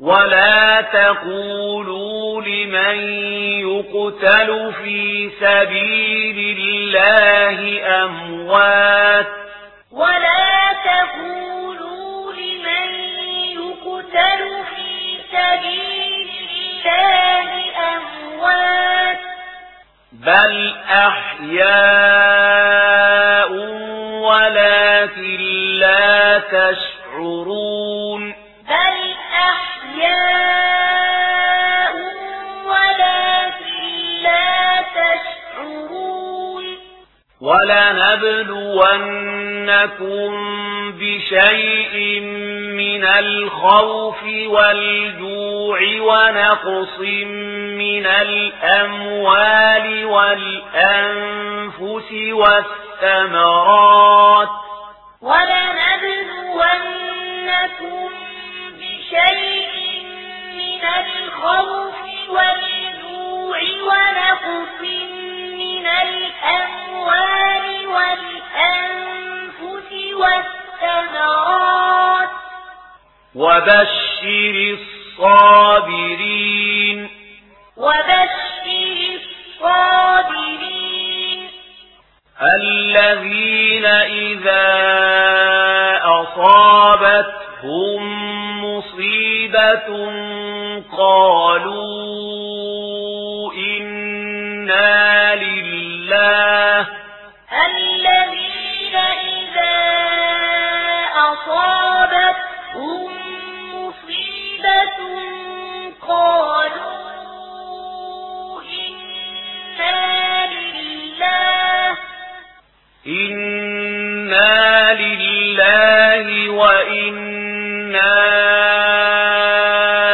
ولا تقولوا لمن يقتل في سبيل الله أموات ولا تقولوا لمن يقتل في سبيل الله أموات بل أحيان لنبلونكم بشيء من الخوف والجوع ونقص من الأموال والأنفس والثمرات ولنبلونكم وبشر الصابرين وبشر الصابرين الذين إذا أصابتهم مصيبة قالوا إنا لله الذين إذا أصابتهم وإنا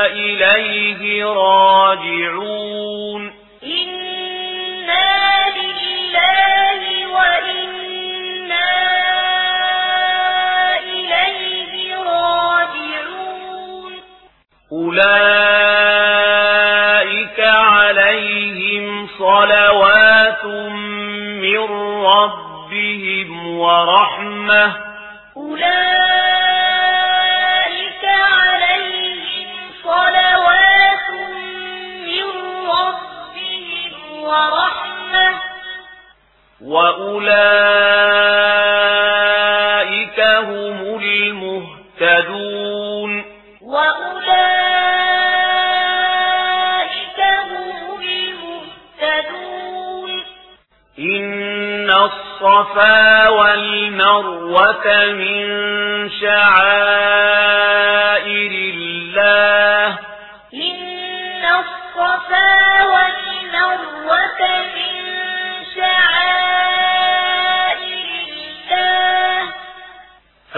إليه راجعون إنا لله وإنا إليه راجعون أولئك عليهم صلوات من ربهم ورحمة أولئك وأولئك هم المهتدون وأولئك هم المهتدون إن الصفا والمروة من شعائر الله إن الصفا والمروة من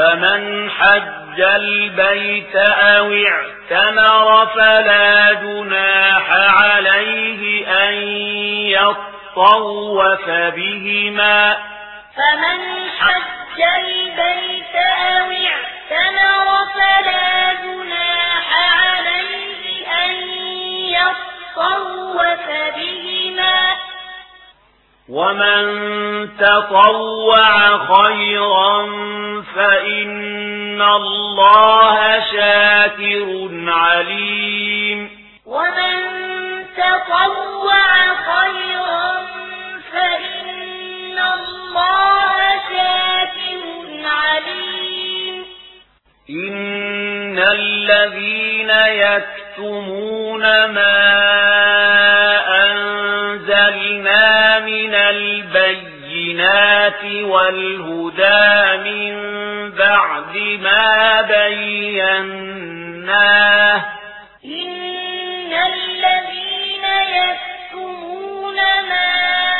فمن حج البيت أو اعتمر فلا جناح عليه أن يطوف بهما. فمن حج البيت أو اعتمر فلا جناح عليه أن يطوف بهما ومن تطوع خيرا فإن الله شاكر عليم ومن تطوع إن الذين يكتمون ما البينات والهدى من بعد ما بيناه. إن الذين يكتمون ما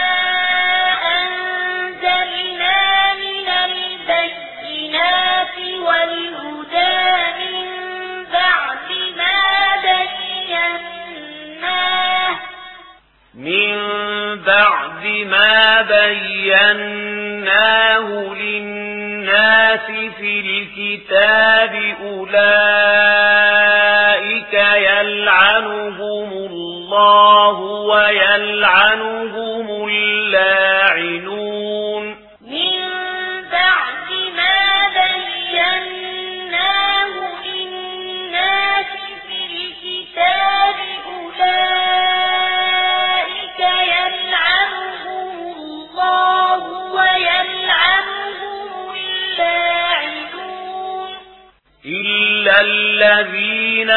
بيناه للناس في الكتاب أولئك يلعنهم الله ويلعنهم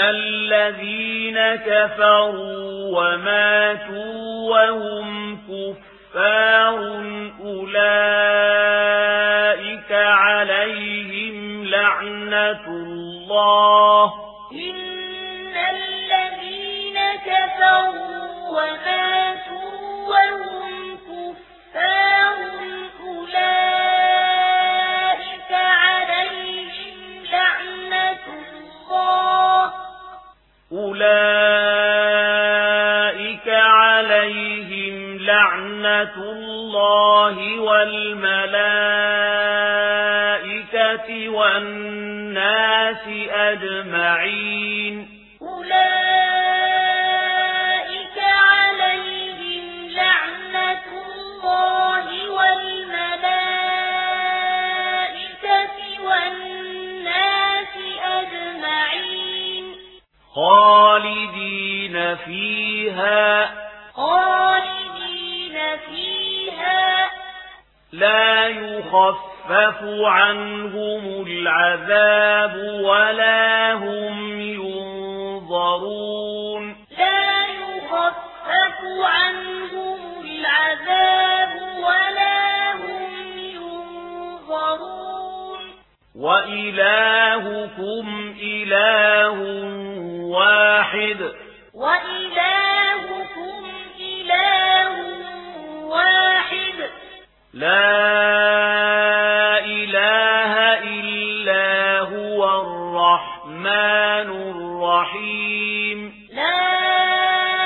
الذين كفروا وماتوا وهم كفار أولئك عليهم لعنة الله أولئك عليهم لعنة الله والملائكة والناس أجمعين خالدين فيها خالدين فيها لا يخفف عنهم العذاب ولا هم ينظرون لا يخفف عنهم العذاب ولا هم ينظرون وإلهكم إله واحد. وإلهكم إله واحد. لا إله إلا هو الرحمن الرحيم. لا إله